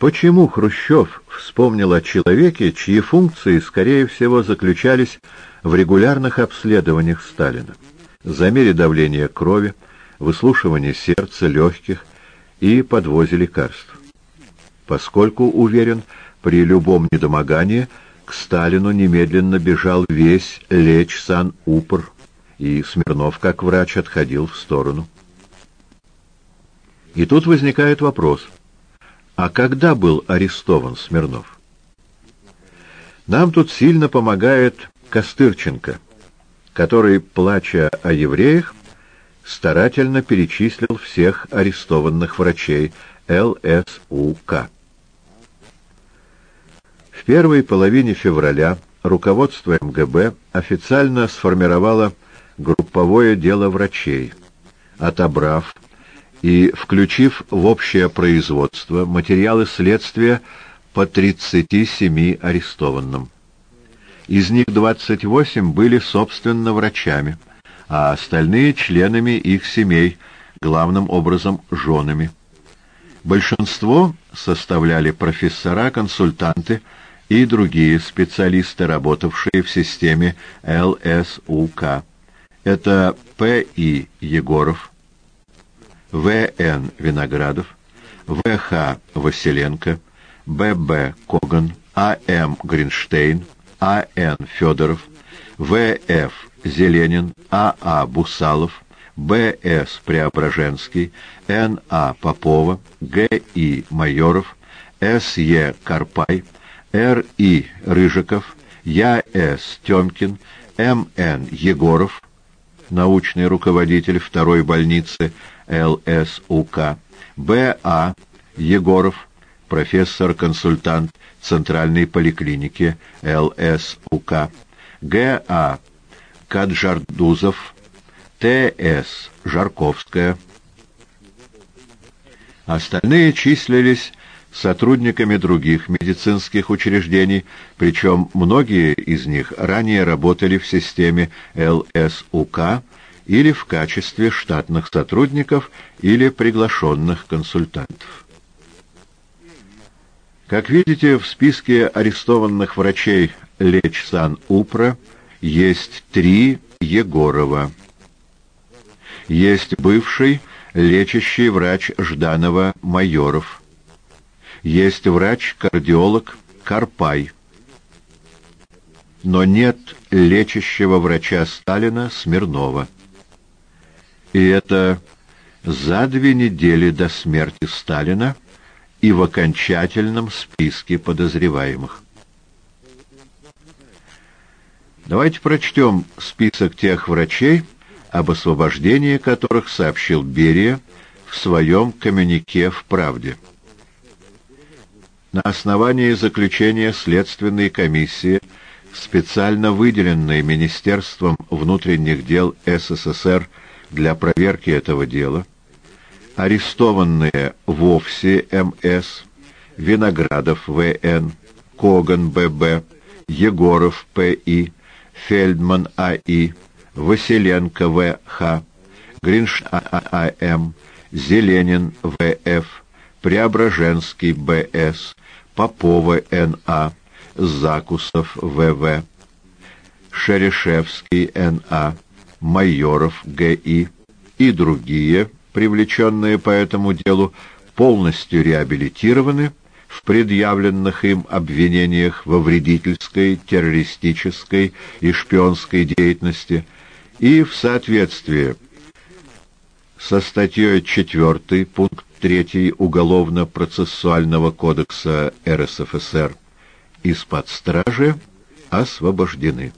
Почему Хрущев вспомнил о человеке, чьи функции, скорее всего, заключались в регулярных обследованиях Сталина, замере давления крови, выслушивании сердца, легких и подвозе лекарств? Поскольку, уверен, при любом недомогании к Сталину немедленно бежал весь Леч Сан-Упр, и Смирнов, как врач, отходил в сторону. И тут возникает вопрос, а когда был арестован Смирнов? Нам тут сильно помогает Костырченко, который, плача о евреях, старательно перечислил всех арестованных врачей ЛСУК. В первой половине февраля руководство МГБ официально сформировало групповое дело врачей, отобрав и включив в общее производство материалы следствия по 37 арестованным. Из них 28 были, собственно, врачами, а остальные — членами их семей, главным образом женами. Большинство составляли профессора, консультанты и другие специалисты, работавшие в системе ЛСУК. Это П.И. Егоров, В.Н. Виноградов, В.Х. Василенко, Б.Б. Коган, А.М. Гринштейн, А.Н. Федоров, В.Ф. Зеленин, А.А. Бусалов, Б.С. Преображенский, Н.А. Попова, Г.И. Майоров, С.Е. Карпай, Р.И. Рыжиков, Я.С. Темкин, М.Н. Егоров, научный руководитель второй больницы ЛСУК, Б.А. Егоров, профессор-консультант Центральной поликлиники ЛСУК, Г.А. Каджардузов, Т.С. Жарковская. Остальные числились сотрудниками других медицинских учреждений, причем многие из них ранее работали в системе ЛСУК или в качестве штатных сотрудников или приглашенных консультантов. Как видите, в списке арестованных врачей Лечсан-Упра есть три Егорова. Есть бывший лечащий врач Жданова Майоров. Есть врач-кардиолог Карпай. Но нет лечащего врача Сталина Смирнова. И это за две недели до смерти Сталина и в окончательном списке подозреваемых. Давайте прочтем список тех врачей, об освобождении которых сообщил Берия в своем коммюнике в «Правде». На основании заключения Следственной комиссии, специально выделенной Министерством внутренних дел СССР для проверки этого дела, арестованные Вовсе М.С., Виноградов В.Н., Коган Б.Б., Егоров П.И., Фельдман А.И., Василенко В.Х., Гринш А.А.М., Зеленин В.Ф., Преображенский Б.С., Попова Н.А., Закусов В.В., Шерешевский Н.А., Майоров Г.И. и другие, привлеченные по этому делу, полностью реабилитированы в предъявленных им обвинениях во вредительской, террористической и шпионской деятельности и в соответствии со статьей 4 пункт 3 Уголовно-процессуального кодекса РСФСР из-под стражи освобождены.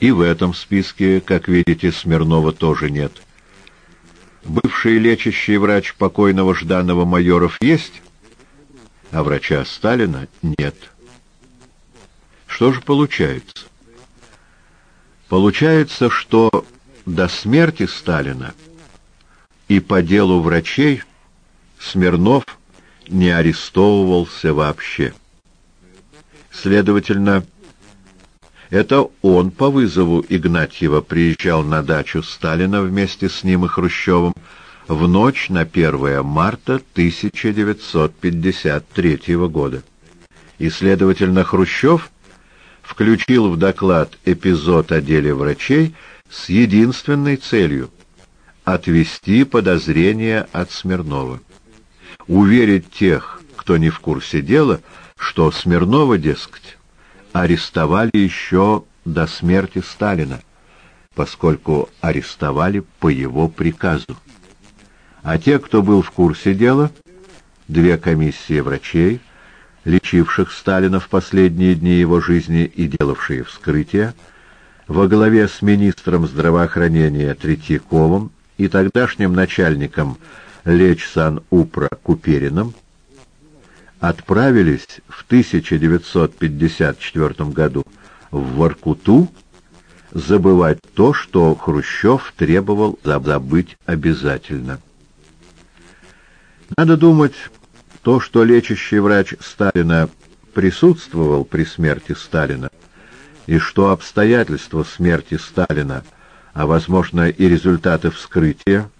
И в этом списке, как видите, Смирнова тоже нет. Бывший лечащий врач покойного Жданова Майоров есть, а врача Сталина нет. Что же получается? Получается, что до смерти Сталина и по делу врачей Смирнов не арестовывался вообще. Следовательно, это он по вызову Игнатьева приезжал на дачу Сталина вместе с ним и Хрущевым, в ночь на 1 марта 1953 года. И, следовательно, Хрущев включил в доклад эпизод о деле врачей с единственной целью — отвести подозрения от Смирнова. Уверить тех, кто не в курсе дела, что Смирнова, дескать, арестовали еще до смерти Сталина, поскольку арестовали по его приказу. А те, кто был в курсе дела, две комиссии врачей, лечивших Сталина в последние дни его жизни и делавшие вскрытие, во главе с министром здравоохранения Третьяковым и тогдашним начальником Лечсан-Упра Купериным, отправились в 1954 году в Воркуту забывать то, что Хрущев требовал забыть обязательно. Надо думать, то, что лечащий врач Сталина присутствовал при смерти Сталина, и что обстоятельства смерти Сталина, а, возможно, и результаты вскрытия,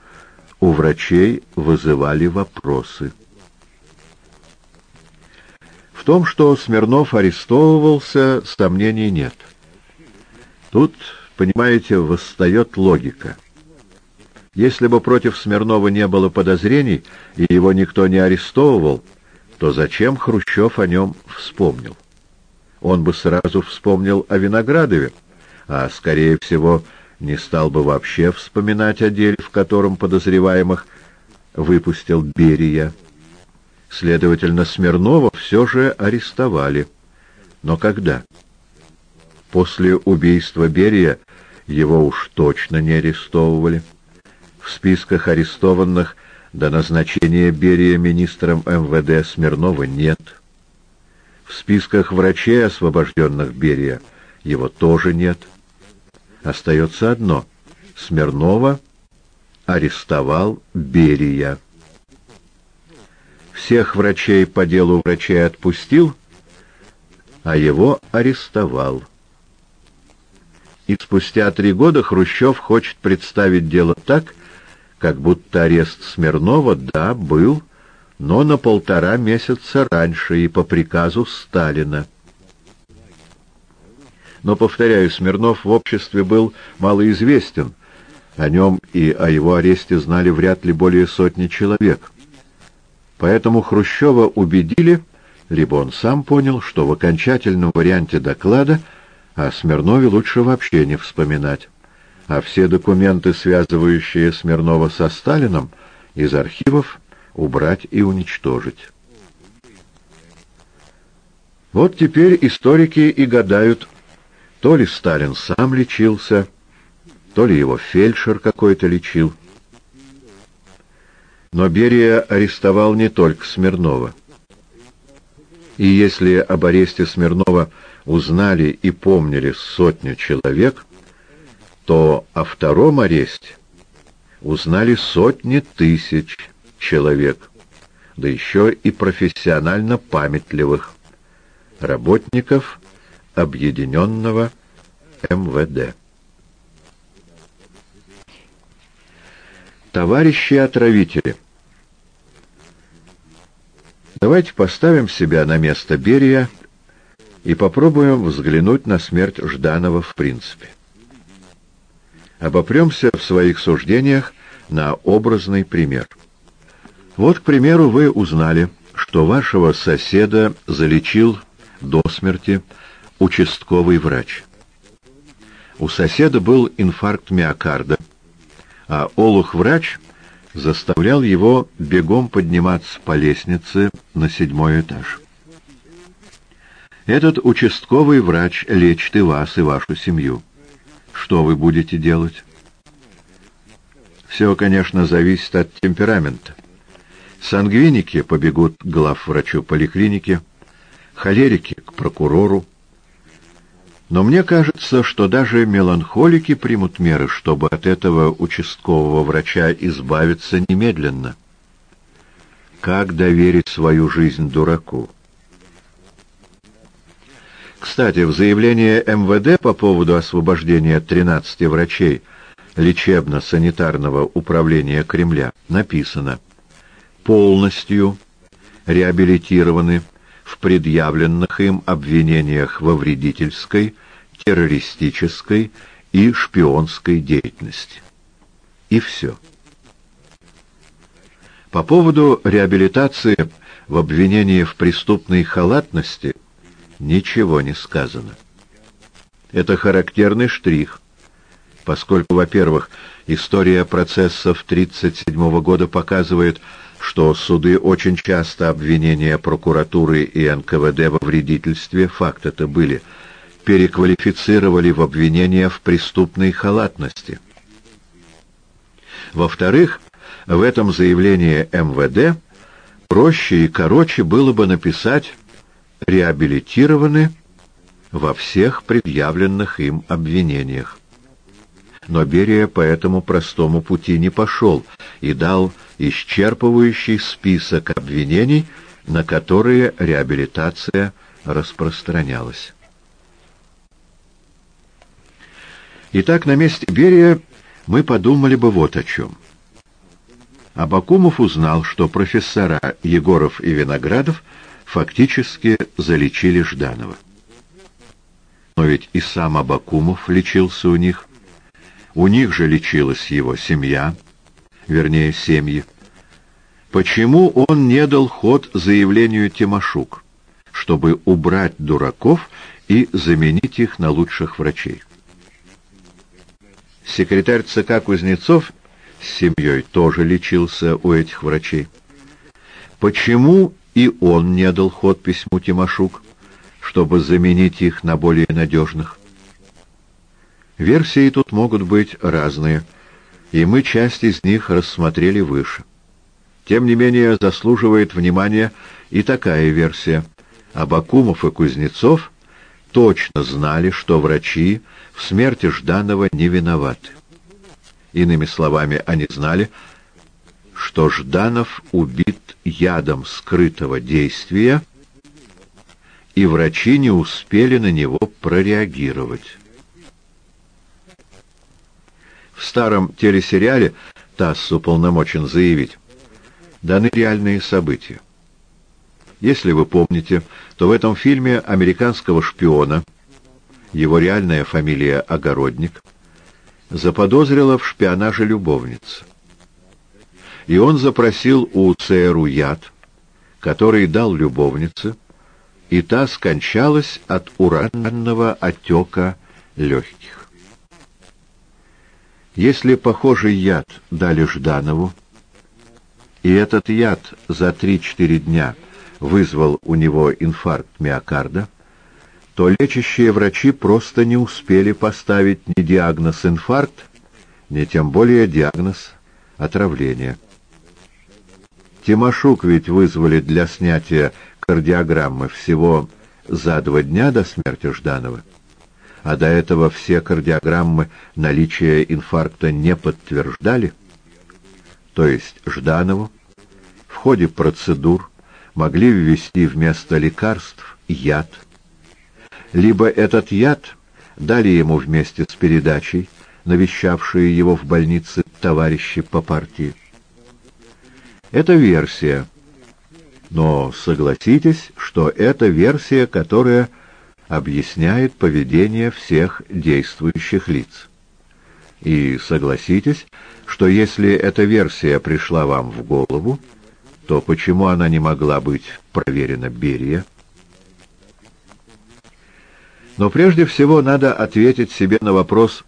у врачей вызывали вопросы. Том, что Смирнов арестовывался, сомнений нет. Тут, понимаете, восстает логика. Если бы против Смирнова не было подозрений и его никто не арестовывал, то зачем Хрущев о нем вспомнил? Он бы сразу вспомнил о Виноградове, а, скорее всего, не стал бы вообще вспоминать о деле, в котором подозреваемых выпустил Берия. Следовательно, Смирнова все же арестовали. Но когда? После убийства Берия его уж точно не арестовывали. В списках арестованных до назначения Берия министром МВД Смирнова нет. В списках врачей, освобожденных Берия, его тоже нет. Остается одно — Смирнова арестовал Берия. Всех врачей по делу врачей отпустил, а его арестовал. И спустя три года Хрущев хочет представить дело так, как будто арест Смирнова, да, был, но на полтора месяца раньше и по приказу Сталина. Но, повторяю, Смирнов в обществе был малоизвестен. О нем и о его аресте знали вряд ли более сотни человек. Поэтому Хрущева убедили, либо он сам понял, что в окончательном варианте доклада о Смирнове лучше вообще не вспоминать, а все документы, связывающие Смирнова со Сталином, из архивов убрать и уничтожить. Вот теперь историки и гадают, то ли Сталин сам лечился, то ли его фельдшер какой-то лечил. Но Берия арестовал не только Смирнова. И если об аресте Смирнова узнали и помнили сотню человек, то о втором аресте узнали сотни тысяч человек, да еще и профессионально памятливых работников объединенного МВД. Товарищи отравители Давайте поставим себя на место Берия и попробуем взглянуть на смерть Жданова в принципе. Обопремся в своих суждениях на образный пример. Вот, к примеру, вы узнали, что вашего соседа залечил до смерти участковый врач. У соседа был инфаркт миокарда, а олух-врач заставлял его бегом подниматься по лестнице на седьмой этаж. Этот участковый врач лечит и вас, и вашу семью. Что вы будете делать? Все, конечно, зависит от темперамента. Сангвиники побегут к главврачу поликлиники, холерики — к прокурору. Но мне кажется, что даже меланхолики примут меры, чтобы от этого участкового врача избавиться немедленно. Как доверить свою жизнь дураку? Кстати, в заявлении МВД по поводу освобождения 13 врачей, лечебно-санитарного управления Кремля написано «полностью реабилитированы в предъявленных им обвинениях во вредительской, террористической и шпионской деятельности». И все. По поводу реабилитации в обвинении в преступной халатности ничего не сказано. Это характерный штрих, поскольку, во-первых, история процессов 1937 года показывает, что суды очень часто обвинения прокуратуры и НКВД во вредительстве, факт это были, переквалифицировали в обвинения в преступной халатности. Во-вторых, в этом заявлении МВД проще и короче было бы написать «реабилитированы во всех предъявленных им обвинениях». Но Берия по этому простому пути не пошел и дал исчерпывающий список обвинений, на которые реабилитация распространялась. Итак, на месте Берия мы подумали бы вот о чем. Абакумов узнал, что профессора Егоров и Виноградов фактически залечили Жданова. Но ведь и сам Абакумов лечился у них. У них же лечилась его семья, вернее, семьи. Почему он не дал ход заявлению Тимошук, чтобы убрать дураков и заменить их на лучших врачей? Секретарь ЦК Кузнецов с семьей тоже лечился у этих врачей. Почему и он не дал ход письму Тимошук, чтобы заменить их на более надежных? Версии тут могут быть разные, и мы часть из них рассмотрели выше. Тем не менее, заслуживает внимания и такая версия. Абакумов и Кузнецов точно знали, что врачи в смерти Жданова не виноваты. Иными словами, они знали, что Жданов убит ядом скрытого действия, и врачи не успели на него прореагировать. В старом телесериале ТАСС уполномочен заявить, даны реальные события. Если вы помните, то в этом фильме американского шпиона, его реальная фамилия Огородник, заподозрила в шпионаже любовница. И он запросил у ЦРУ яд, который дал любовнице, и та скончалась от уранного отека легких. Если похожий яд дали Жданову, и этот яд за 3-4 дня вызвал у него инфаркт миокарда, то лечащие врачи просто не успели поставить ни диагноз инфаркт, ни тем более диагноз отравления. Тимошук ведь вызвали для снятия кардиограммы всего за два дня до смерти Жданова, а до этого все кардиограммы наличия инфаркта не подтверждали. То есть Жданову в ходе процедур могли ввести вместо лекарств яд, либо этот яд дали ему вместе с передачей, навещавшие его в больнице товарищи по партии. Это версия. Но согласитесь, что это версия, которая объясняет поведение всех действующих лиц. И согласитесь, что если эта версия пришла вам в голову, то почему она не могла быть проверена Берия? Но прежде всего надо ответить себе на вопрос,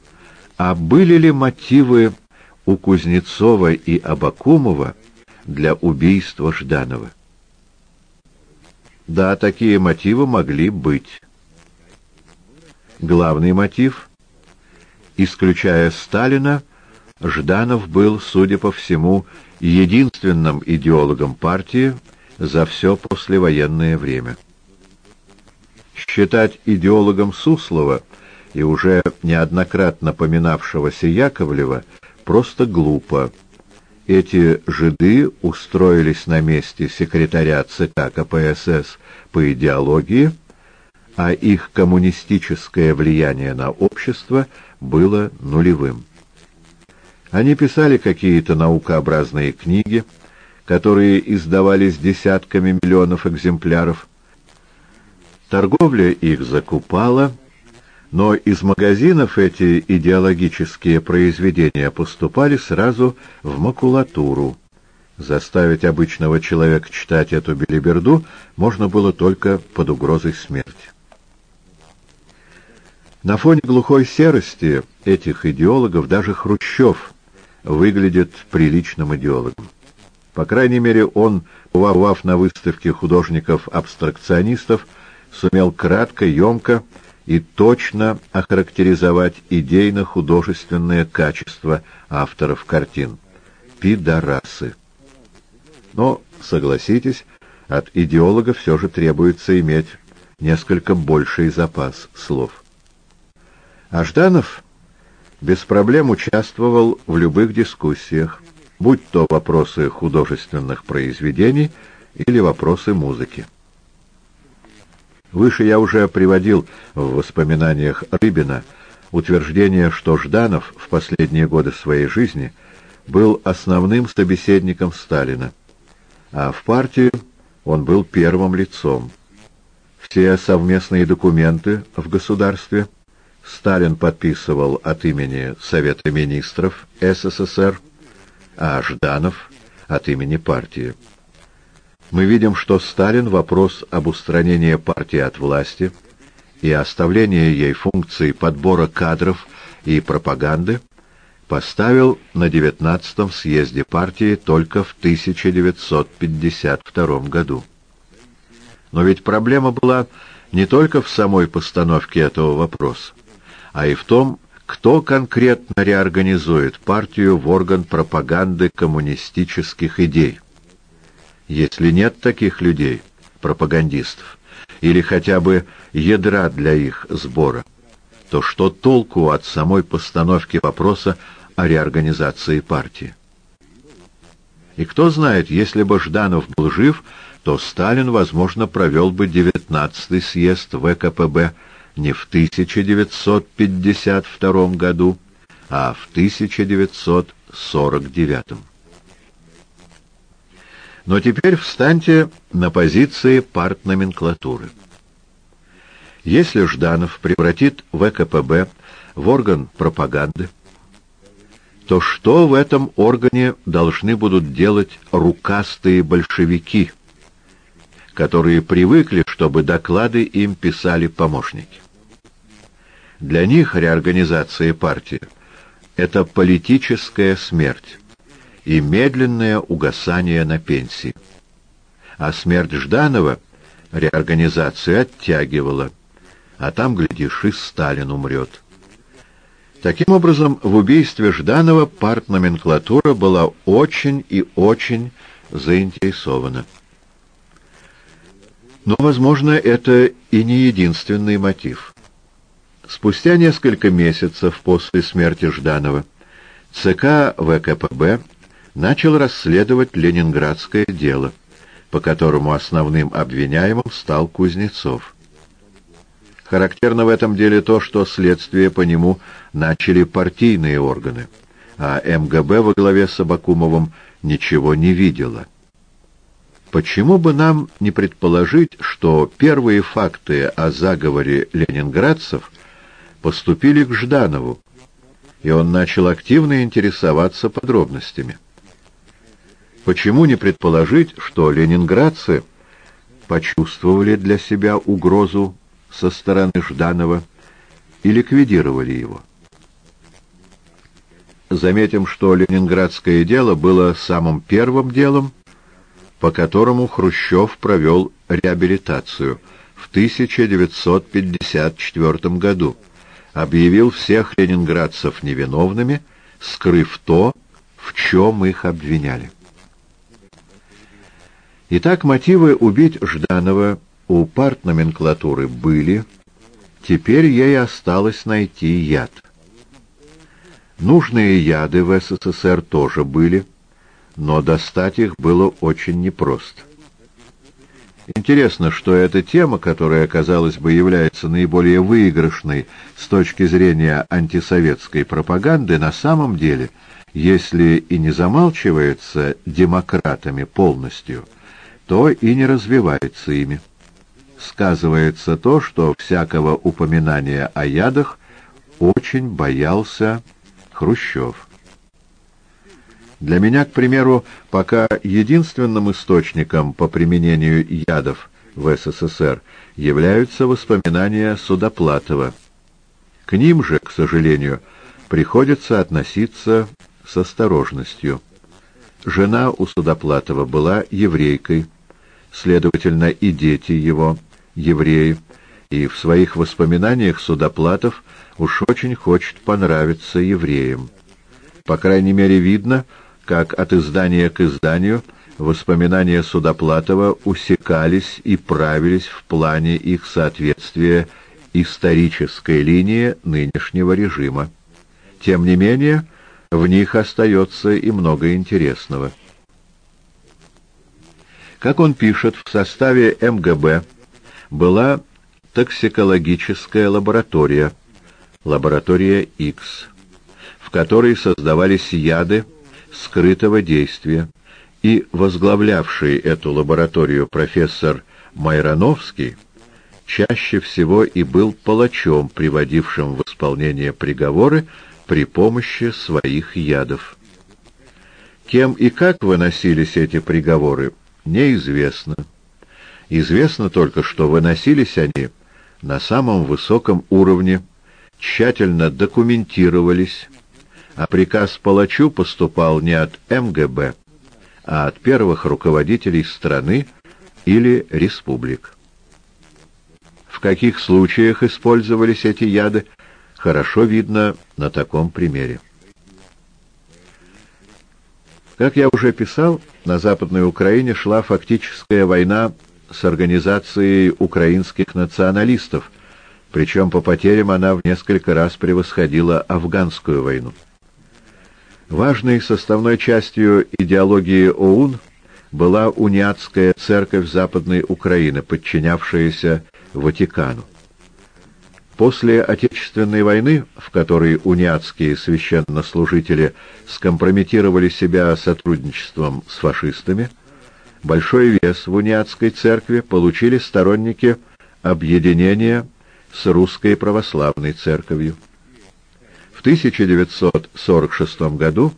а были ли мотивы у Кузнецова и Абакумова для убийства Жданова? Да, такие мотивы могли быть. Главный мотив, исключая Сталина, Жданов был, судя по всему, единственным идеологом партии за все послевоенное время считать идеологом Суслова и уже неоднократно поминавшегося Яковлева просто глупо. Эти жиды устроились на месте секретаря ЦК КПСС по идеологии, а их коммунистическое влияние на общество было нулевым. Они писали какие-то наукообразные книги, которые издавались десятками миллионов экземпляров. Торговля их закупала, но из магазинов эти идеологические произведения поступали сразу в макулатуру. Заставить обычного человека читать эту белиберду можно было только под угрозой смерти. На фоне глухой серости этих идеологов даже Хрущев выглядит приличным идеологом. По крайней мере, он, ував на выставке художников-абстракционистов, сумел кратко, емко и точно охарактеризовать идейно-художественное качество авторов картин. Пидорасы. Но, согласитесь, от идеолога все же требуется иметь несколько больший запас слов. А Жданов без проблем участвовал в любых дискуссиях, будь то вопросы художественных произведений или вопросы музыки. Выше я уже приводил в воспоминаниях Рыбина утверждение, что Жданов в последние годы своей жизни был основным собеседником Сталина, а в партии он был первым лицом. Все совместные документы в государстве Сталин подписывал от имени Совета министров СССР, а Жданов от имени партии. Мы видим, что Сталин вопрос об устранении партии от власти и оставлении ей функции подбора кадров и пропаганды поставил на 19-м съезде партии только в 1952 году. Но ведь проблема была не только в самой постановке этого вопроса, а и в том, кто конкретно реорганизует партию в орган пропаганды коммунистических идей? Если нет таких людей, пропагандистов, или хотя бы ядра для их сбора, то что толку от самой постановки вопроса о реорганизации партии? И кто знает, если бы Жданов был жив, то Сталин, возможно, провел бы 19-й съезд ВКПБ не в 1952 году, а в 1949. Но теперь встаньте на позиции партноменклатуры. Если Жданов превратит ВКПБ в орган пропаганды, то что в этом органе должны будут делать рукастые большевики, которые привыкли, чтобы доклады им писали помощники? Для них реорганизация партии — это политическая смерть и медленное угасание на пенсии. А смерть Жданова реорганизацию оттягивала, а там, глядишь, и Сталин умрет. Таким образом, в убийстве Жданова партноменклатура была очень и очень заинтересована. Но, возможно, это и не единственный мотив. Спустя несколько месяцев после смерти Жданова ЦК ВКПБ начал расследовать ленинградское дело, по которому основным обвиняемым стал Кузнецов. Характерно в этом деле то, что следствие по нему начали партийные органы, а МГБ во главе с Абакумовым ничего не видела. Почему бы нам не предположить, что первые факты о заговоре ленинградцев – поступили к Жданову, и он начал активно интересоваться подробностями. Почему не предположить, что ленинградцы почувствовали для себя угрозу со стороны Жданова и ликвидировали его? Заметим, что ленинградское дело было самым первым делом, по которому Хрущев провел реабилитацию в 1954 году объявил всех ленинградцев невиновными, скрыв то, в чем их обвиняли. Итак, мотивы убить Жданова у партноменклатуры были, теперь ей осталось найти яд. Нужные яды в СССР тоже были, но достать их было очень непросто. Интересно, что эта тема, которая, казалось бы, является наиболее выигрышной с точки зрения антисоветской пропаганды, на самом деле если и не замалчивается демократами полностью, то и не развивается ими. Сказывается то, что всякого упоминания о ядах очень боялся Хрущев. Для меня, к примеру, пока единственным источником по применению ядов в СССР являются воспоминания Судоплатова. К ним же, к сожалению, приходится относиться с осторожностью. Жена у Судоплатова была еврейкой, следовательно, и дети его евреи, и в своих воспоминаниях Судоплатов уж очень хочет понравиться евреям. По крайней мере, видно, как от издания к изданию воспоминания Судоплатова усекались и правились в плане их соответствия исторической линии нынешнего режима. Тем не менее, в них остается и много интересного. Как он пишет, в составе МГБ была токсикологическая лаборатория, лаборатория X, в которой создавались яды скрытого действия, и возглавлявший эту лабораторию профессор Майрановский чаще всего и был палачом, приводившим в исполнение приговоры при помощи своих ядов. Кем и как выносились эти приговоры, неизвестно. Известно только, что выносились они на самом высоком уровне, тщательно документировались, а приказ палачу поступал не от МГБ, а от первых руководителей страны или республик. В каких случаях использовались эти яды, хорошо видно на таком примере. Как я уже писал, на Западной Украине шла фактическая война с организацией украинских националистов, причем по потерям она в несколько раз превосходила афганскую войну. Важной составной частью идеологии ОУН была униатская церковь Западной Украины, подчинявшаяся Ватикану. После Отечественной войны, в которой униатские священнослужители скомпрометировали себя сотрудничеством с фашистами, большой вес в униатской церкви получили сторонники объединения с русской православной церковью. В 1946 году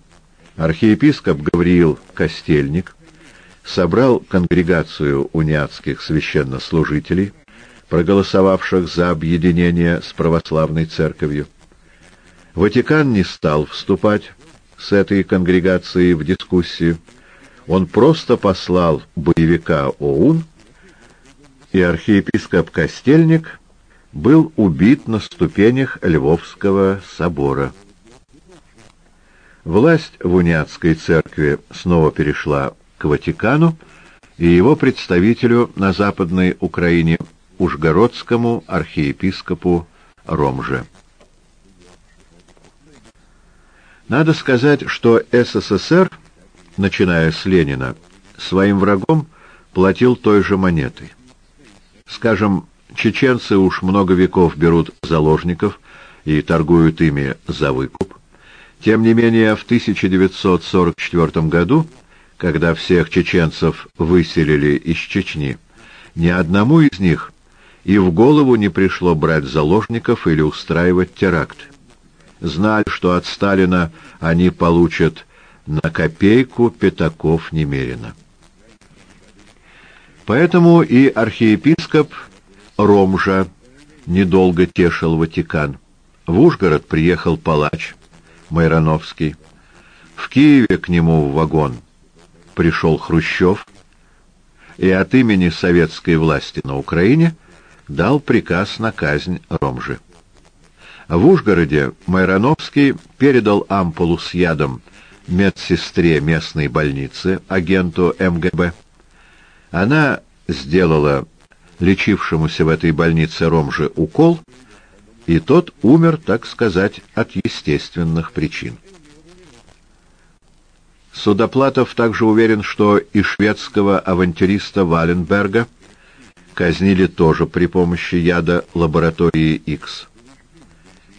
архиепископ Гавриил Костельник собрал конгрегацию униатских священнослужителей, проголосовавших за объединение с православной церковью. Ватикан не стал вступать с этой конгрегацией в дискуссию. Он просто послал боевика ОУН, и архиепископ Костельник был убит на ступенях Львовского собора. Власть в униатской церкви снова перешла к Ватикану и его представителю на Западной Украине Ужгородскому архиепископу Ромже. Надо сказать, что СССР, начиная с Ленина, своим врагом платил той же монетой. Скажем, Чеченцы уж много веков берут заложников и торгуют ими за выкуп. Тем не менее, в 1944 году, когда всех чеченцев выселили из Чечни, ни одному из них и в голову не пришло брать заложников или устраивать теракт. Знали, что от Сталина они получат на копейку пятаков немерено. Поэтому и архиепископ Ромжа недолго тешил Ватикан. В Ужгород приехал палач Майрановский. В Киеве к нему в вагон пришел Хрущев и от имени советской власти на Украине дал приказ на казнь Ромжи. В Ужгороде Майрановский передал ампулу с ядом медсестре местной больницы, агенту МГБ. Она сделала лечившемуся в этой больнице Ромже укол, и тот умер, так сказать, от естественных причин. Судоплатов также уверен, что и шведского авантюриста Валенберга казнили тоже при помощи яда лаборатории X.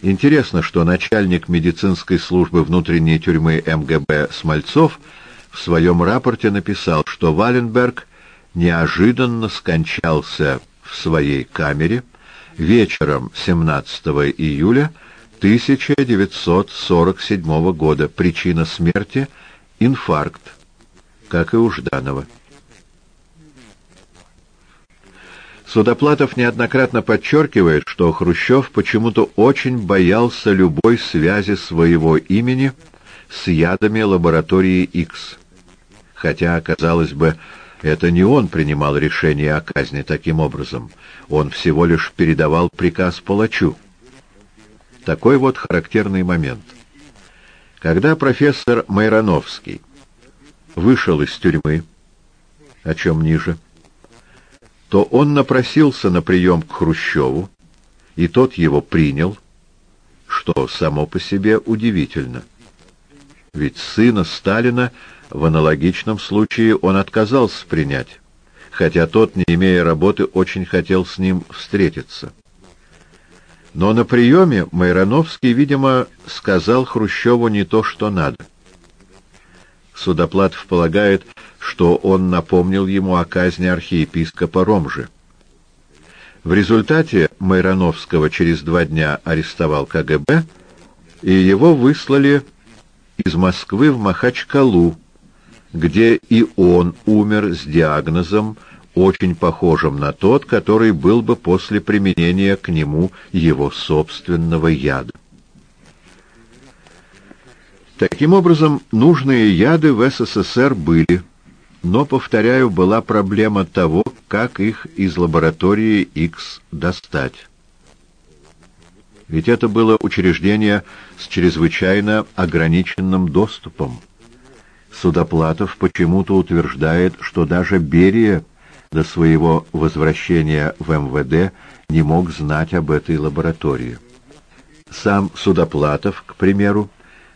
Интересно, что начальник медицинской службы внутренней тюрьмы МГБ Смольцов в своем рапорте написал, что Валенберг неожиданно скончался в своей камере вечером 17 июля 1947 года. Причина смерти – инфаркт, как и у Жданова. Судоплатов неоднократно подчеркивает, что Хрущев почему-то очень боялся любой связи своего имени с ядами лаборатории X. Хотя, казалось бы, это не он принимал решение о казни таким образом. Он всего лишь передавал приказ палачу. Такой вот характерный момент. Когда профессор Майрановский вышел из тюрьмы, о чем ниже, то он напросился на прием к Хрущеву, и тот его принял, что само по себе удивительно. Ведь сына Сталина в аналогичном случае он отказался принять, хотя тот, не имея работы, очень хотел с ним встретиться. Но на приеме Майрановский, видимо, сказал Хрущеву не то, что надо. Судоплатов полагает, что он напомнил ему о казни архиепископа Ромжи. В результате Майрановского через два дня арестовал КГБ, и его выслали из Москвы в Махачкалу, где и он умер с диагнозом, очень похожим на тот, который был бы после применения к нему его собственного яда. Таким образом, нужные яды в СССР были, но, повторяю, была проблема того, как их из лаборатории X достать. Ведь это было учреждение с чрезвычайно ограниченным доступом. Судоплатов почему-то утверждает, что даже Берия до своего возвращения в МВД не мог знать об этой лаборатории. Сам Судоплатов, к примеру,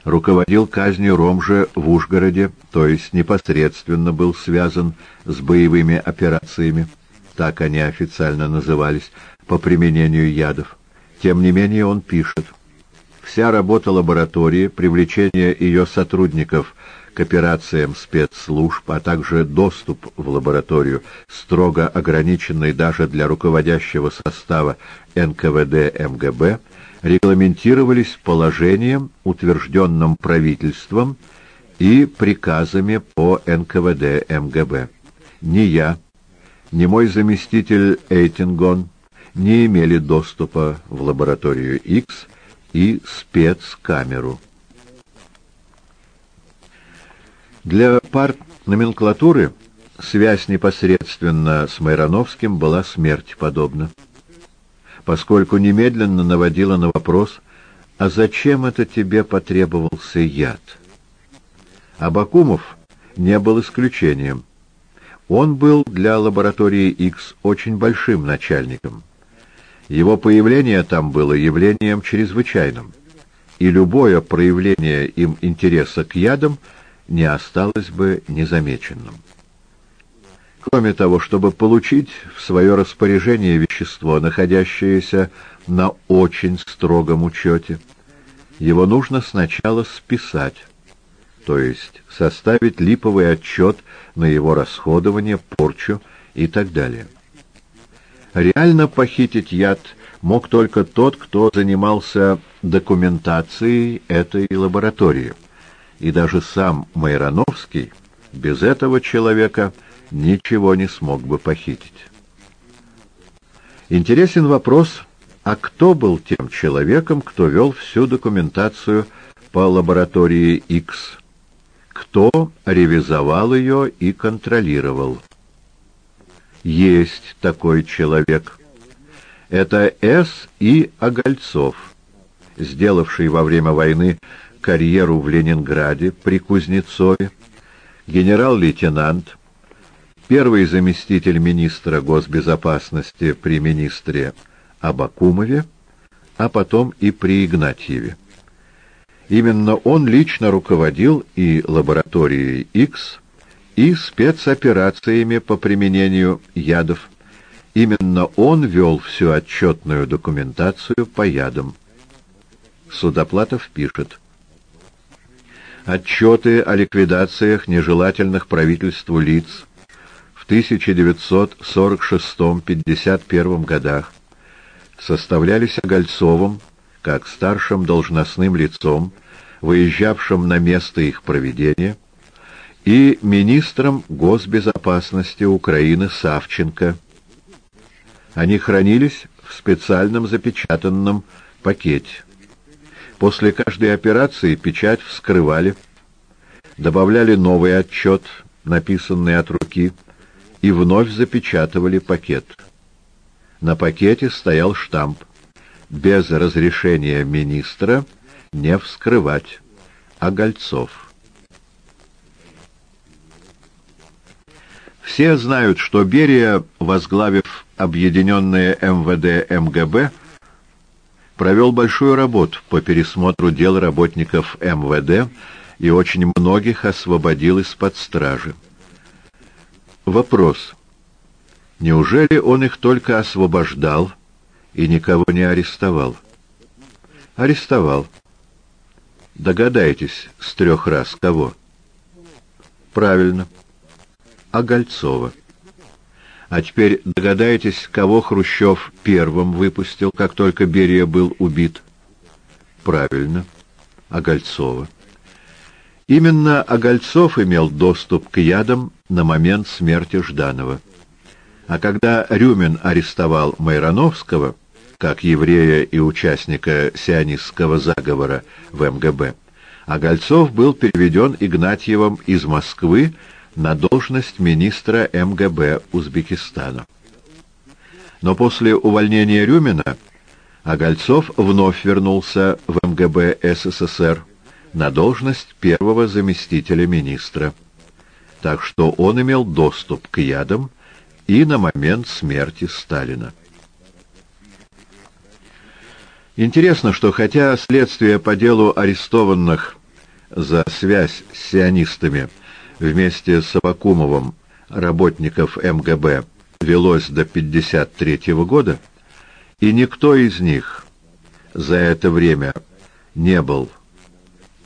руководил казнью Ромжа в Ужгороде, то есть непосредственно был связан с боевыми операциями, так они официально назывались, по применению ядов. Тем не менее он пишет, «Вся работа лаборатории, привлечение ее сотрудников к операциям спецслужб, а также доступ в лабораторию, строго ограниченный даже для руководящего состава НКВД МГБ, регламентировались положением, утвержденным правительством и приказами по НКВД МГБ. Ни я, ни мой заместитель Эйтингон не имели доступа в лабораторию X и спецкамеру. Для партноменклатуры связь непосредственно с Майрановским была смерти подобна поскольку немедленно наводила на вопрос, а зачем это тебе потребовался яд? Абакумов не был исключением. Он был для лаборатории X очень большим начальником. Его появление там было явлением чрезвычайным, и любое проявление им интереса к ядам не осталось бы незамеченным. Кроме того, чтобы получить в свое распоряжение вещество, находящееся на очень строгом учете, его нужно сначала списать, то есть составить липовый отчет на его расходование, порчу и так далее. Реально похитить яд мог только тот, кто занимался документацией этой лаборатории. И даже сам Майрановский без этого человека – ничего не смог бы похитить. Интересен вопрос, а кто был тем человеком, кто вел всю документацию по лаборатории X? Кто ревизовал ее и контролировал? Есть такой человек. Это С. И. Огольцов, сделавший во время войны карьеру в Ленинграде при Кузнецове, генерал-лейтенант, первый заместитель министра госбезопасности при министре Абакумове, а потом и при Игнатьеве. Именно он лично руководил и лабораторией X, и спецоперациями по применению ядов. Именно он вел всю отчетную документацию по ядам. Судоплатов пишет. Отчеты о ликвидациях нежелательных правительству лиц в 1946-51 годах составлялись Огольцовым как старшим должностным лицом, выезжавшим на место их проведения, и министром госбезопасности Украины Савченко. Они хранились в специальном запечатанном пакете. После каждой операции печать вскрывали, добавляли новый отчет, написанный от руки, и вновь запечатывали пакет. На пакете стоял штамп «Без разрешения министра не вскрывать. Огольцов». Все знают, что Берия, возглавив объединенное МВД МГБ, провел большую работу по пересмотру дел работников МВД и очень многих освободил из-под стражи. Вопрос. Неужели он их только освобождал и никого не арестовал? Арестовал. Догадайтесь с трех раз кого? Правильно. Огольцова. А теперь догадайтесь, кого Хрущев первым выпустил, как только Берия был убит? Правильно, Огольцова. Именно Огольцов имел доступ к ядам на момент смерти Жданова. А когда Рюмин арестовал Майрановского, как еврея и участника сионистского заговора в МГБ, Огольцов был переведен Игнатьевым из Москвы на должность министра МГБ Узбекистана. Но после увольнения Рюмина Огольцов вновь вернулся в МГБ СССР на должность первого заместителя министра. Так что он имел доступ к ядам и на момент смерти Сталина. Интересно, что хотя следствие по делу арестованных за связь с сионистами – вместе с Авакумовым работников МГБ велось до 1953 года, и никто из них за это время не был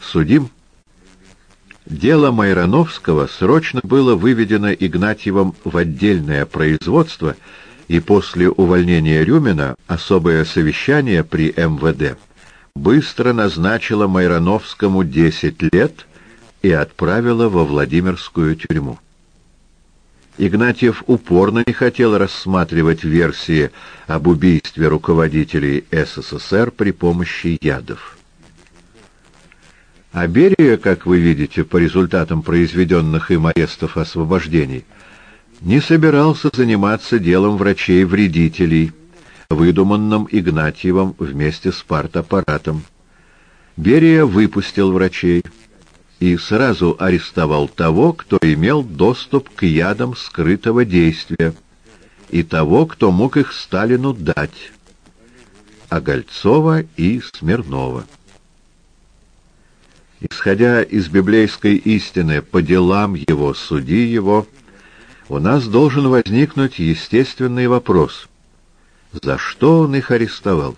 судим, дело Майрановского срочно было выведено Игнатьевым в отдельное производство, и после увольнения Рюмина особое совещание при МВД быстро назначило Майрановскому 10 лет и отправила во Владимирскую тюрьму. Игнатьев упорно не хотел рассматривать версии об убийстве руководителей СССР при помощи ядов. А Берия, как вы видите, по результатам произведенных им арестов освобождений, не собирался заниматься делом врачей-вредителей, выдуманным Игнатьевым вместе с партаппаратом. Берия выпустил врачей, и сразу арестовал того, кто имел доступ к ядам скрытого действия, и того, кто мог их Сталину дать, Огольцова и Смирнова. Исходя из библейской истины «по делам его, суди его», у нас должен возникнуть естественный вопрос. За что он их арестовал?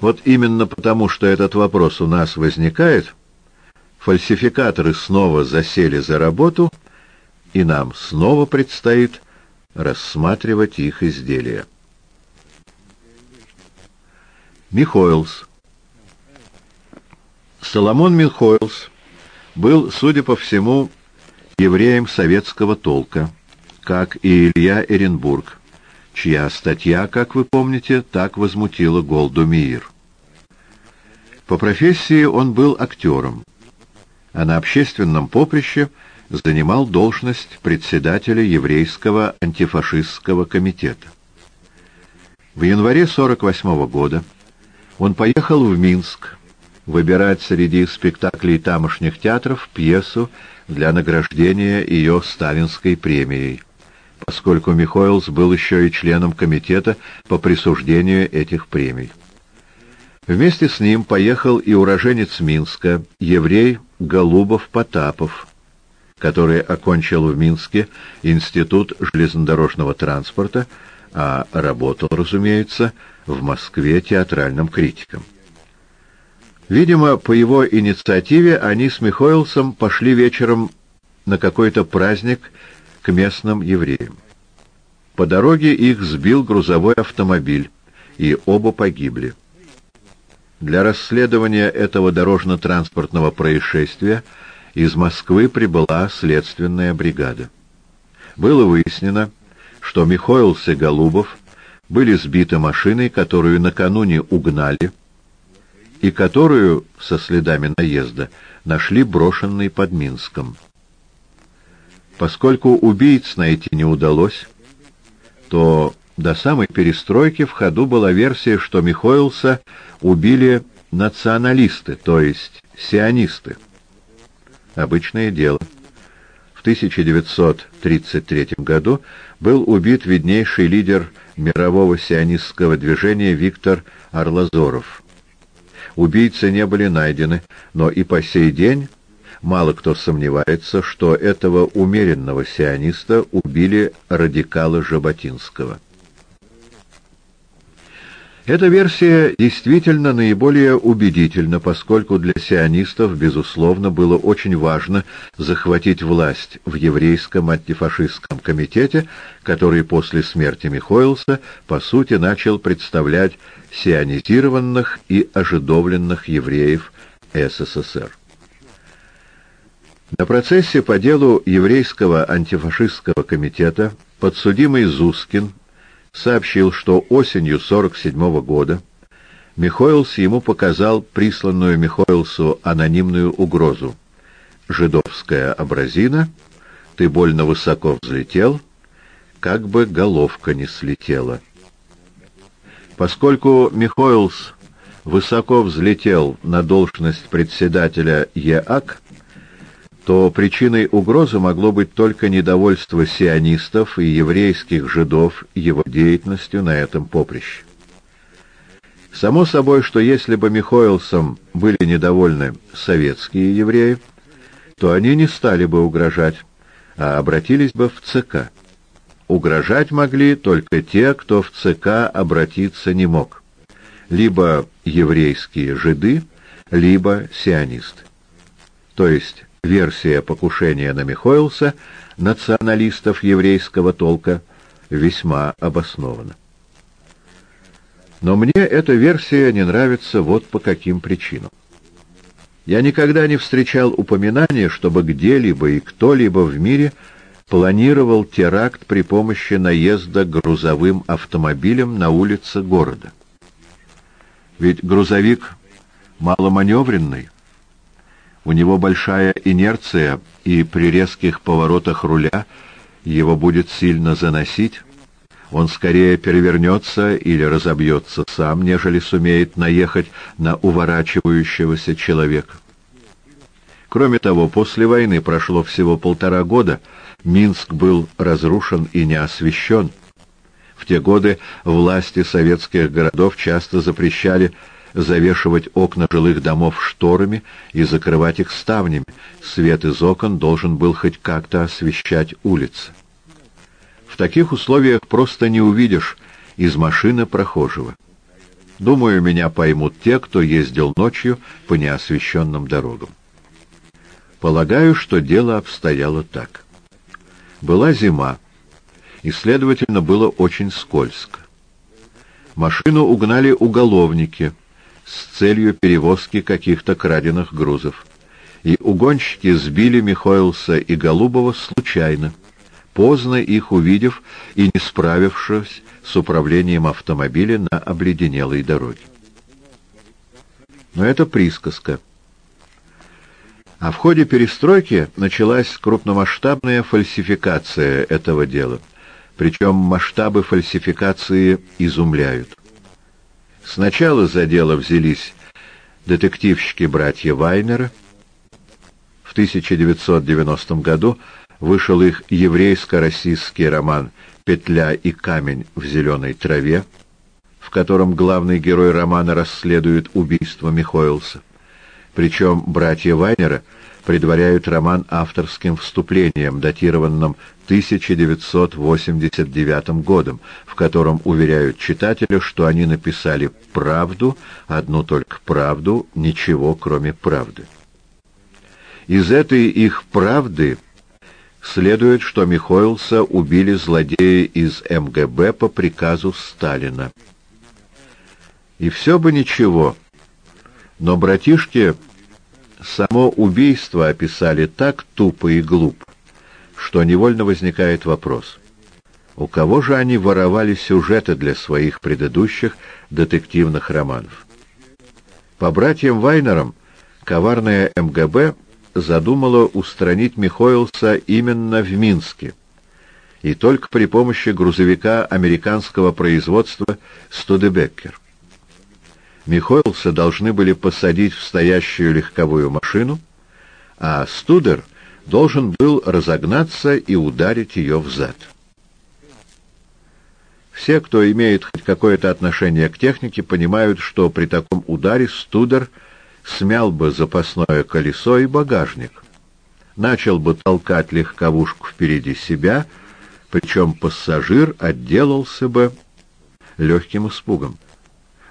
Вот именно потому, что этот вопрос у нас возникает, фальсификаторы снова засели за работу, и нам снова предстоит рассматривать их изделия. Михоэлс Соломон Михоэлс был, судя по всему, евреем советского толка, как и Илья Эренбург, чья статья, как вы помните, так возмутила Голду Миир. По профессии он был актером, а на общественном поприще занимал должность председателя еврейского антифашистского комитета. В январе 48 -го года он поехал в Минск выбирать среди спектаклей тамошних театров пьесу для награждения ее сталинской премией, поскольку Михоэлс был еще и членом комитета по присуждению этих премий. Вместе с ним поехал и уроженец Минска, еврей Голубов-Потапов, который окончил в Минске Институт железнодорожного транспорта, а работал, разумеется, в Москве театральным критиком. Видимо, по его инициативе они с Михоэлсом пошли вечером на какой-то праздник к местным евреям. По дороге их сбил грузовой автомобиль, и оба погибли. Для расследования этого дорожно-транспортного происшествия из Москвы прибыла следственная бригада. Было выяснено, что Михоэлс и Голубов были сбиты машиной, которую накануне угнали, и которую, со следами наезда, нашли брошенной под Минском. Поскольку убийц найти не удалось, то до самой перестройки в ходу была версия, что Михоэлса убили националисты, то есть сионисты. Обычное дело. В 1933 году был убит виднейший лидер мирового сионистского движения Виктор Арлазоров. Убийцы не были найдены, но и по сей день мало кто сомневается, что этого умеренного сиониста убили радикалы Жаботинского. Эта версия действительно наиболее убедительна, поскольку для сионистов, безусловно, было очень важно захватить власть в еврейском антифашистском комитете, который после смерти Михоэлса, по сути, начал представлять сионизированных и ожидовленных евреев СССР. На процессе по делу еврейского антифашистского комитета подсудимый Зускин сообщил, что осенью 47 -го года Михоэлс ему показал присланную Михоэлсу анонимную угрозу. «Жидовская образина, ты больно высоко взлетел, как бы головка не слетела». Поскольку Михоэлс высоко взлетел на должность председателя ЕАК, то причиной угрозы могло быть только недовольство сионистов и еврейских жидов его деятельностью на этом поприще. Само собой, что если бы Михоэлсом были недовольны советские евреи, то они не стали бы угрожать, а обратились бы в ЦК. Угрожать могли только те, кто в ЦК обратиться не мог. Либо еврейские жиды, либо сионисты. То есть версия покушения на Михоэлса националистов еврейского толка весьма обоснована. Но мне эта версия не нравится вот по каким причинам. Я никогда не встречал упоминания, чтобы где-либо и кто-либо в мире планировал теракт при помощи наезда грузовым автомобилем на улице города. Ведь грузовик маломаневренный, у него большая инерция, и при резких поворотах руля его будет сильно заносить. Он скорее перевернется или разобьется сам, нежели сумеет наехать на уворачивающегося человека. Кроме того, после войны прошло всего полтора года, Минск был разрушен и не освещен. В те годы власти советских городов часто запрещали завешивать окна жилых домов шторами и закрывать их ставнями. Свет из окон должен был хоть как-то освещать улицы. В таких условиях просто не увидишь из машины прохожего. Думаю, меня поймут те, кто ездил ночью по неосвещенным дорогам. Полагаю, что дело обстояло так. Была зима, и, следовательно, было очень скользко. Машину угнали уголовники — с целью перевозки каких-то краденных грузов. И угонщики сбили Михоэлса и Голубова случайно, поздно их увидев и не справившись с управлением автомобиля на обледенелой дороге. Но это присказка. А в ходе перестройки началась крупномасштабная фальсификация этого дела. Причем масштабы фальсификации изумляют. Сначала за дело взялись детективщики-братья Вайнера. В 1990 году вышел их еврейско-российский роман «Петля и камень в зеленой траве», в котором главный герой романа расследует убийство Михоэлса. Причем братья Вайнера предваряют роман авторским вступлением, датированным 1989 годом, в котором уверяют читателя, что они написали правду, одну только правду, ничего кроме правды. Из этой их правды следует, что Михоэлса убили злодеи из МГБ по приказу Сталина. И все бы ничего, но братишки само убийство описали так тупо и глупо, что невольно возникает вопрос. У кого же они воровали сюжеты для своих предыдущих детективных романов? По братьям Вайнерам коварная МГБ задумала устранить Михоэлса именно в Минске, и только при помощи грузовика американского производства «Студебеккер». Михоэлса должны были посадить в стоящую легковую машину, а Студер должен был разогнаться и ударить ее взад. Все, кто имеет хоть какое-то отношение к технике, понимают, что при таком ударе Студер смял бы запасное колесо и багажник, начал бы толкать легковушку впереди себя, причем пассажир отделался бы легким испугом.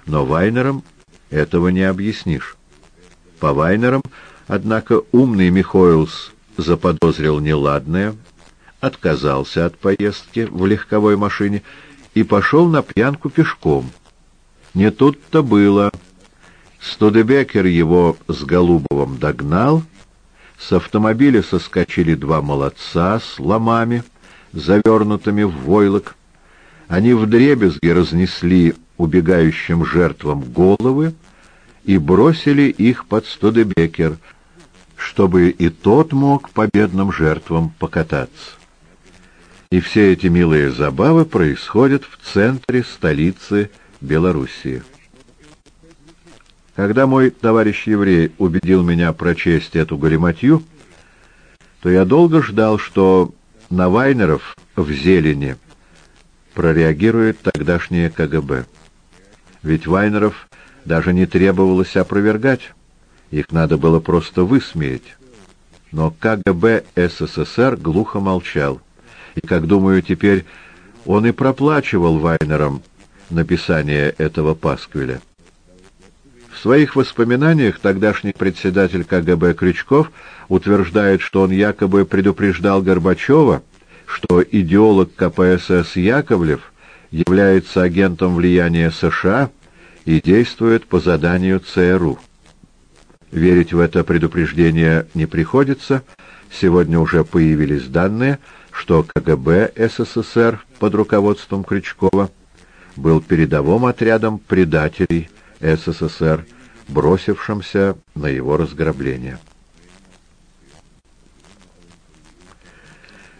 Но Вайнерам этого не объяснишь. По Вайнерам, однако, умный Михоэлс заподозрил неладное, отказался от поездки в легковой машине и пошел на пьянку пешком. Не тут-то было. Студебекер его с Голубовым догнал, с автомобиля соскочили два молодца с ломами, завернутыми в войлок. Они вдребезги разнесли убегающим жертвам головы и бросили их под Студебекер, чтобы и тот мог победным жертвам покататься. И все эти милые забавы происходят в центре столицы Белоруссии. Когда мой товарищ еврей убедил меня прочесть эту галиматью, то я долго ждал, что на Вайнеров в зелени прореагирует тогдашнее КГБ ведь Вайнеров даже не требовалось опровергать, их надо было просто высмеять. Но КГБ СССР глухо молчал, и, как думаю теперь, он и проплачивал Вайнерам написание этого пасквиля. В своих воспоминаниях тогдашний председатель КГБ Крючков утверждает, что он якобы предупреждал Горбачева, что идеолог КПСС Яковлев является агентом влияния США и действует по заданию ЦРУ. Верить в это предупреждение не приходится. Сегодня уже появились данные, что КГБ СССР под руководством Крючкова был передовым отрядом предателей СССР, бросившимся на его разграбление.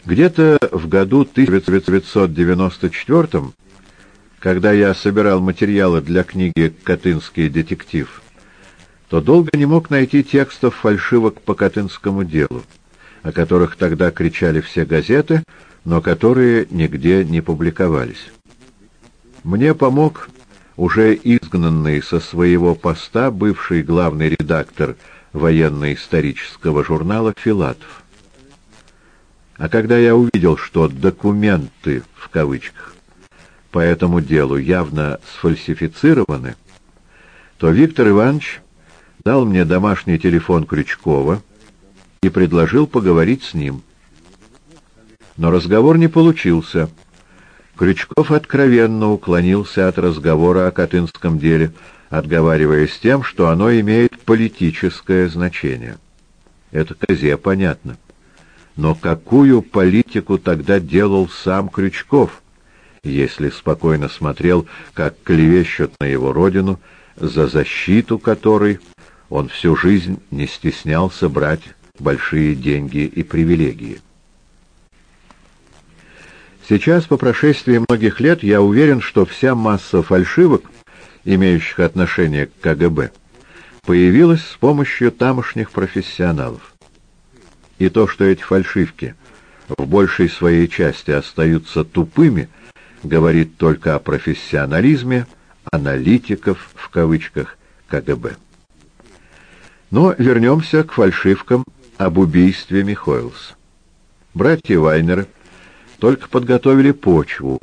Где-то в году 1994 когда я собирал материалы для книги «Катынский детектив», то долго не мог найти текстов фальшивок по Катынскому делу, о которых тогда кричали все газеты, но которые нигде не публиковались. Мне помог уже изгнанный со своего поста бывший главный редактор военно-исторического журнала Филатов. А когда я увидел, что «документы» в кавычках по этому делу явно сфальсифицированы, то Виктор Иванович дал мне домашний телефон Крючкова и предложил поговорить с ним. Но разговор не получился. Крючков откровенно уклонился от разговора о Катынском деле, отговариваясь тем, что оно имеет политическое значение. Это козе понятно. Но какую политику тогда делал сам Крючков? Если спокойно смотрел, как клевещут на его родину, за защиту которой он всю жизнь не стеснялся брать большие деньги и привилегии. Сейчас, по прошествии многих лет, я уверен, что вся масса фальшивок, имеющих отношение к КГБ, появилась с помощью тамошних профессионалов. И то, что эти фальшивки в большей своей части остаются тупыми – говорит только о профессионализме «аналитиков» в кавычках КГБ. Но вернемся к фальшивкам об убийстве Михоэлса. Братья Вайнеры только подготовили почву,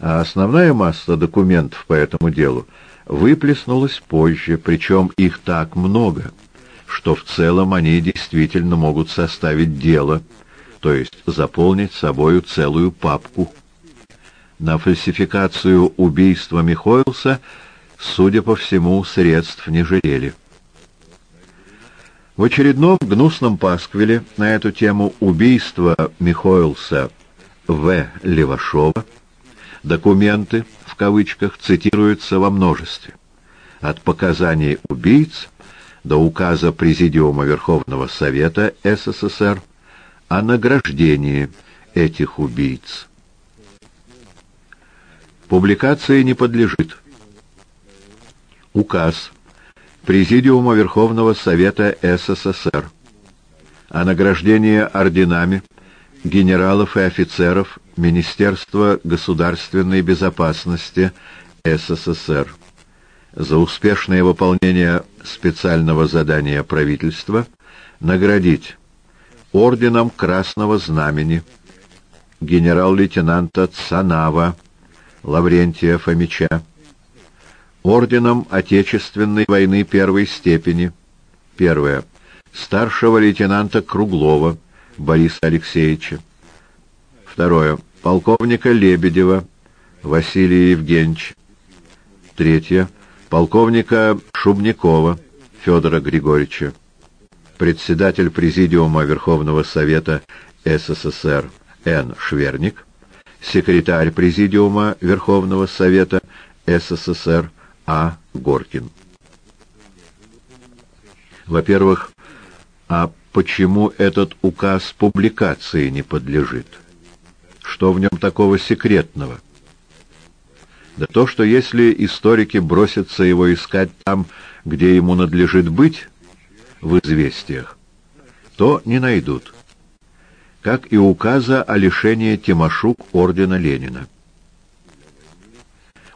а основная масса документов по этому делу выплеснулась позже, причем их так много, что в целом они действительно могут составить дело, то есть заполнить собою целую папку. На фальсификацию убийства Михоэлса, судя по всему, средств не жалели. В очередном гнусном пасквиле на эту тему убийства Михоэлса В. Левашова документы, в кавычках, цитируются во множестве. От показаний убийц до указа Президиума Верховного Совета СССР о награждении этих убийц. Публикации не подлежит. Указ Президиума Верховного Совета СССР о награждении орденами генералов и офицеров Министерства государственной безопасности СССР за успешное выполнение специального задания правительства наградить орденом Красного Знамени генерал-лейтенанта Цанава Лаврентия Фомича, орденом Отечественной войны первой степени, первое, старшего лейтенанта Круглова Бориса Алексеевича, второе, полковника Лебедева Василия Евгеньевича, третье, полковника Шубникова Федора Григорьевича, председатель Президиума Верховного Совета СССР Н. Шверник, секретарь Президиума Верховного Совета СССР а. Горкин. Во-первых, а почему этот указ публикации не подлежит? Что в нем такого секретного? Да то, что если историки бросятся его искать там, где ему надлежит быть, в известиях, то не найдут. Как и указа о лишении Тимошук ордена Ленина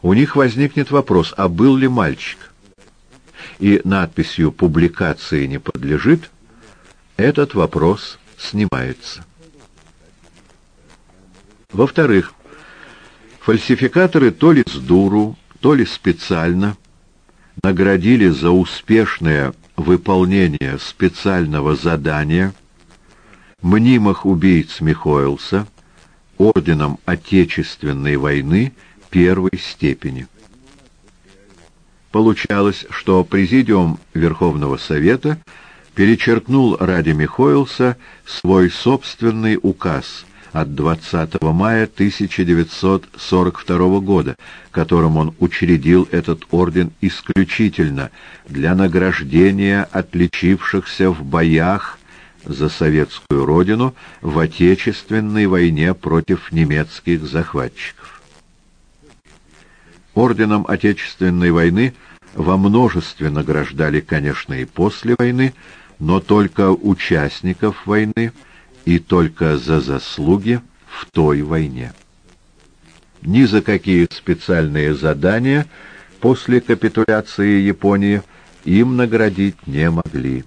у них возникнет вопрос, а был ли мальчик? И надписью «Публикации не подлежит» этот вопрос снимается. Во-вторых, фальсификаторы то ли с дуру, то ли специально наградили за успешное выполнение специального задания мнимых убийц Михоэлса орденом Отечественной войны первой степени. Получалось, что Президиум Верховного Совета перечеркнул ради Михоэлса свой собственный указ от 20 мая 1942 года, которым он учредил этот орден исключительно для награждения отличившихся в боях за советскую родину в Отечественной войне против немецких захватчиков. Орденом Отечественной войны во множестве награждали, конечно, и после войны, но только участников войны и только за заслуги в той войне. Ни за какие специальные задания после капитуляции Японии им наградить не могли.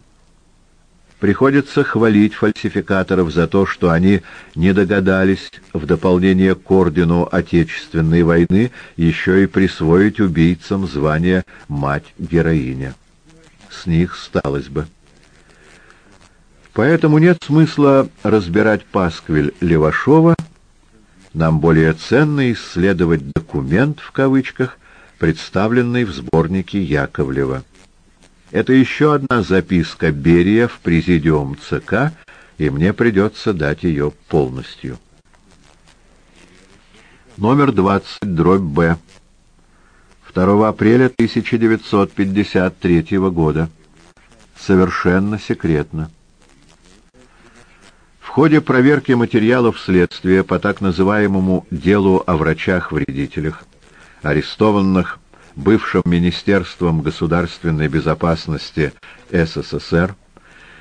Приходится хвалить фальсификаторов за то, что они не догадались в дополнение к ордену Отечественной войны еще и присвоить убийцам звание «Мать-героиня». С них сталось бы. Поэтому нет смысла разбирать пасквиль Левашова, нам более ценно исследовать «документ» в кавычках, представленный в сборнике Яковлева. Это еще одна записка Берия в президиум ЦК, и мне придется дать ее полностью. Номер 20, дробь Б. 2 апреля 1953 года. Совершенно секретно. В ходе проверки материалов следствия по так называемому «делу о врачах-вредителях», арестованных бывшим Министерством государственной безопасности СССР,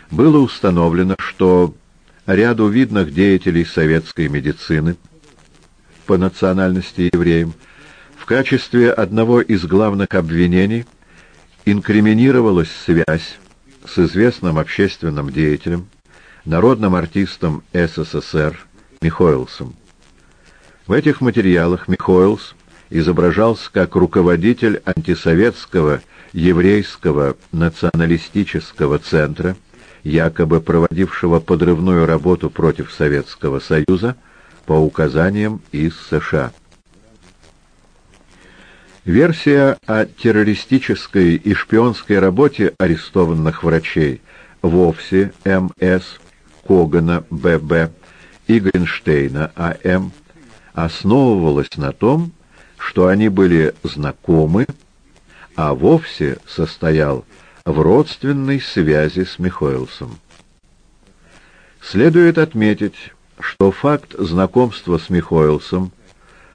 было установлено, что ряду видных деятелей советской медицины по национальности евреям в качестве одного из главных обвинений инкриминировалась связь с известным общественным деятелем, народным артистом СССР Михоэлсом. В этих материалах Михоэлс изображался как руководитель антисоветского еврейского националистического центра, якобы проводившего подрывную работу против Советского Союза по указаниям из США. Версия о террористической и шпионской работе арестованных врачей вовсе М.С., Когана Б.Б. и Гринштейна А.М. основывалась на том, что они были знакомы, а вовсе состоял в родственной связи с Михоэлсом. Следует отметить, что факт знакомства с Михоэлсом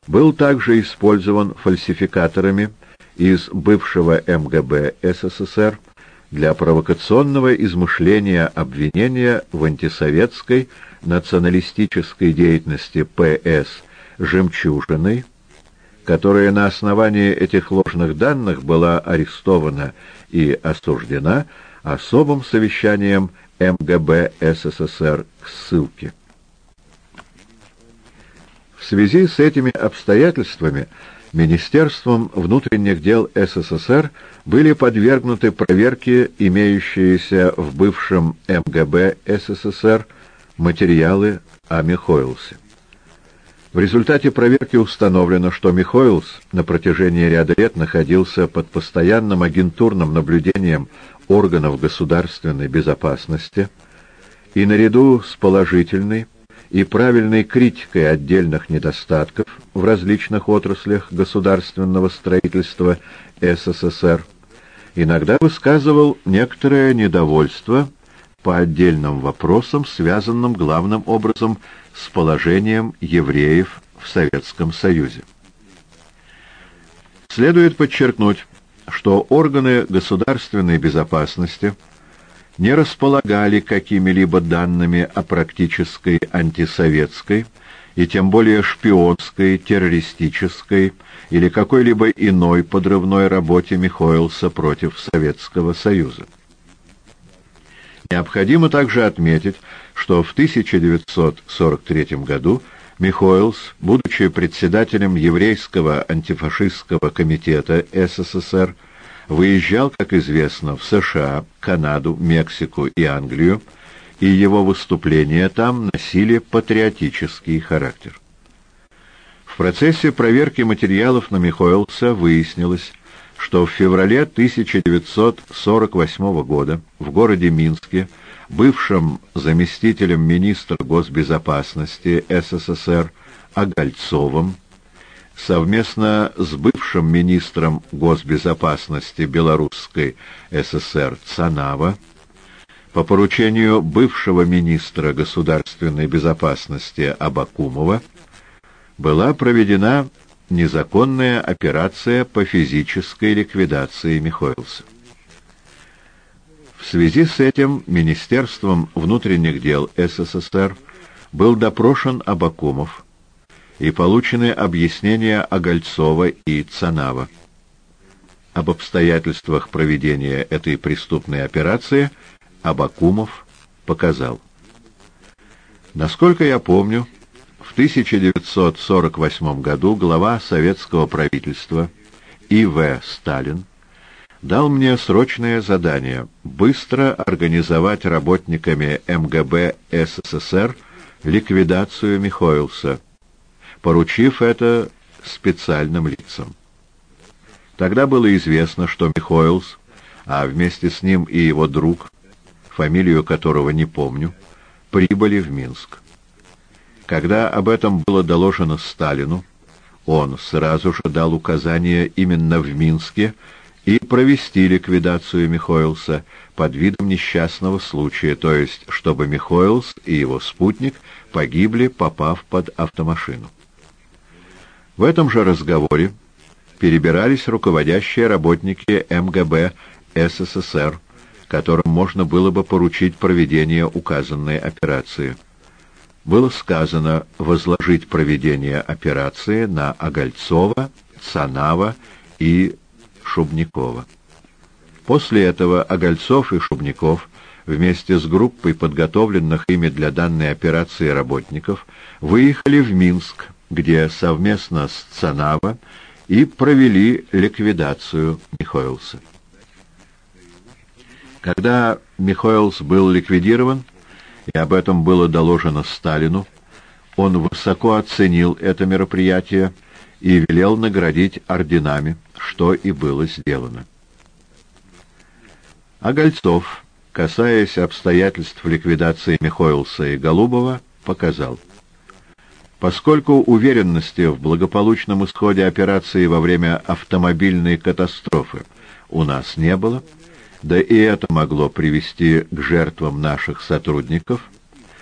был также использован фальсификаторами из бывшего МГБ СССР для провокационного измышления обвинения в антисоветской националистической деятельности П.С. «Жемчужиной», которая на основании этих ложных данных была арестована и осуждена особым совещанием МГБ СССР к ссылке. В связи с этими обстоятельствами Министерством внутренних дел СССР были подвергнуты проверке имеющиеся в бывшем МГБ СССР материалы о Михоэлсе. В результате проверки установлено, что Михоэлс на протяжении ряда лет находился под постоянным агентурным наблюдением органов государственной безопасности и наряду с положительной и правильной критикой отдельных недостатков в различных отраслях государственного строительства СССР иногда высказывал некоторое недовольство по отдельным вопросам, связанным главным образом с положением евреев в Советском Союзе. Следует подчеркнуть, что органы государственной безопасности не располагали какими-либо данными о практической антисоветской и тем более шпионской, террористической или какой-либо иной подрывной работе Михоэлса против Советского Союза. Необходимо также отметить, что в 1943 году Михоэлс, будучи председателем еврейского антифашистского комитета СССР, выезжал, как известно, в США, Канаду, Мексику и Англию, и его выступления там носили патриотический характер. В процессе проверки материалов на Михоэлса выяснилось, что в феврале 1948 года в городе Минске бывшим заместителем министра госбезопасности СССР Огольцовым совместно с бывшим министром госбезопасности Белорусской ССР Цанава по поручению бывшего министра государственной безопасности Абакумова была проведена незаконная операция по физической ликвидации Михоэлса. В связи с этим Министерством внутренних дел СССР был допрошен Абакумов и получены объяснения Огольцова и Цанава. Об обстоятельствах проведения этой преступной операции Абакумов показал. Насколько я помню, в 1948 году глава советского правительства И.В. Сталин дал мне срочное задание быстро организовать работниками МГБ СССР ликвидацию Михоэлса, поручив это специальным лицам. Тогда было известно, что Михоэлс, а вместе с ним и его друг, фамилию которого не помню, прибыли в Минск. Когда об этом было доложено Сталину, он сразу же дал указание именно в Минске и провести ликвидацию Михоэлса под видом несчастного случая, то есть чтобы Михоэлс и его спутник погибли, попав под автомашину. В этом же разговоре перебирались руководящие работники МГБ СССР, которым можно было бы поручить проведение указанной операции. Было сказано возложить проведение операции на Огольцова, Цанава и Шубникова. После этого Огольцов и Шубников вместе с группой подготовленных ими для данной операции работников выехали в Минск, где совместно с Цанава и провели ликвидацию Михоэлса. Когда Михоэлс был ликвидирован, и об этом было доложено Сталину, он высоко оценил это мероприятие и велел наградить орденами, что и было сделано. А Гольцов, касаясь обстоятельств ликвидации Михоэлса и Голубова, показал. Поскольку уверенности в благополучном исходе операции во время автомобильной катастрофы у нас не было, да и это могло привести к жертвам наших сотрудников,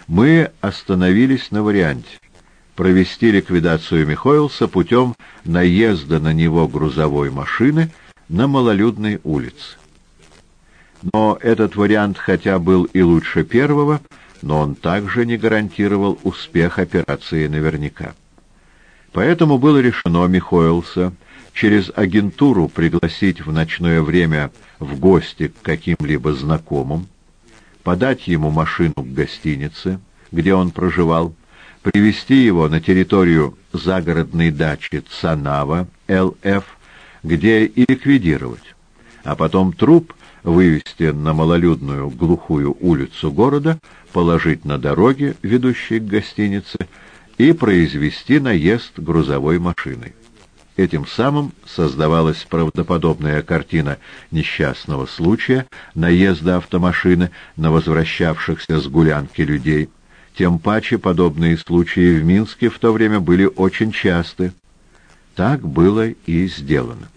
мы остановились на варианте провести ликвидацию Михоэлса путем наезда на него грузовой машины на малолюдной улице. Но этот вариант хотя был и лучше первого, но он также не гарантировал успех операции наверняка. Поэтому было решено Михоэлса через агентуру пригласить в ночное время в гости к каким-либо знакомым, подать ему машину к гостинице, где он проживал, привести его на территорию загородной дачи Цанава, ЛФ, где и ликвидировать, а потом труп вывести на малолюдную глухую улицу города, положить на дороге, ведущей к гостинице, и произвести наезд грузовой машиной. Этим самым создавалась правдоподобная картина несчастного случая, наезда автомашины на возвращавшихся с гулянки людей. Тем паче подобные случаи в Минске в то время были очень часты. Так было и сделано.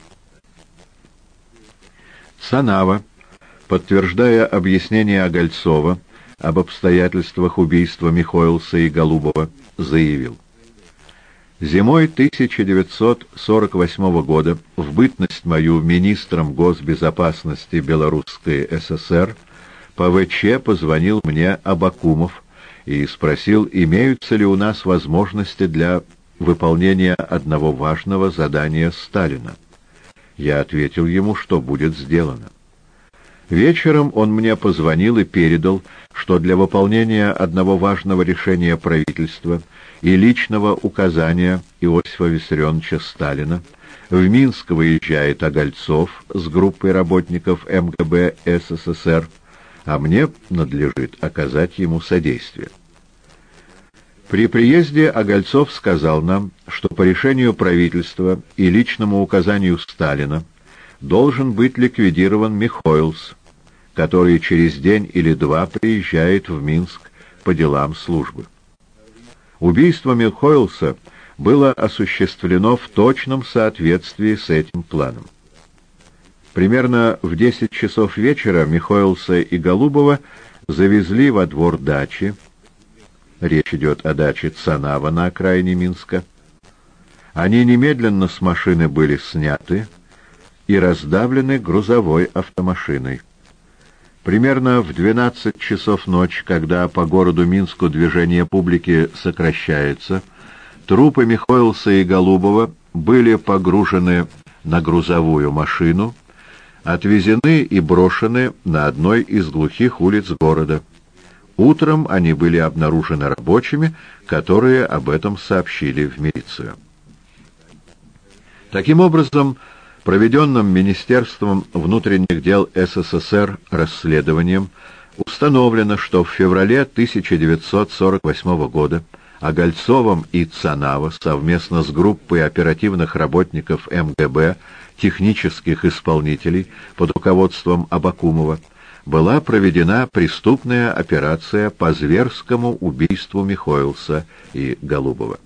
Санава, подтверждая объяснение Огольцова об обстоятельствах убийства Михоэлса и Голубова, заявил. Зимой 1948 года в бытность мою министром госбезопасности Белорусской ССР ПВЧ позвонил мне Абакумов и спросил, имеются ли у нас возможности для выполнения одного важного задания Сталина. Я ответил ему, что будет сделано. Вечером он мне позвонил и передал, что для выполнения одного важного решения правительства и личного указания Иосифа Виссарионовича Сталина в Минск выезжает Огольцов с группой работников МГБ СССР, а мне надлежит оказать ему содействие. При приезде Огольцов сказал нам, что по решению правительства и личному указанию Сталина должен быть ликвидирован Михоэлс, который через день или два приезжает в Минск по делам службы. Убийство Михоэлса было осуществлено в точном соответствии с этим планом. Примерно в 10 часов вечера Михоэлса и Голубова завезли во двор дачи, речь идет о даче Цанава на окраине Минска. Они немедленно с машины были сняты, и раздавлены грузовой автомашиной. Примерно в 12 часов ночи, когда по городу Минску движение публики сокращается, трупы Михоэлса и Голубова были погружены на грузовую машину, отвезены и брошены на одной из глухих улиц города. Утром они были обнаружены рабочими, которые об этом сообщили в милицию. Таким образом, проведенным Министерством внутренних дел СССР расследованием установлено, что в феврале 1948 года Огольцовым и Цанава совместно с группой оперативных работников МГБ, технических исполнителей под руководством Абакумова, была проведена преступная операция по зверскому убийству Михоэлса и Голубова.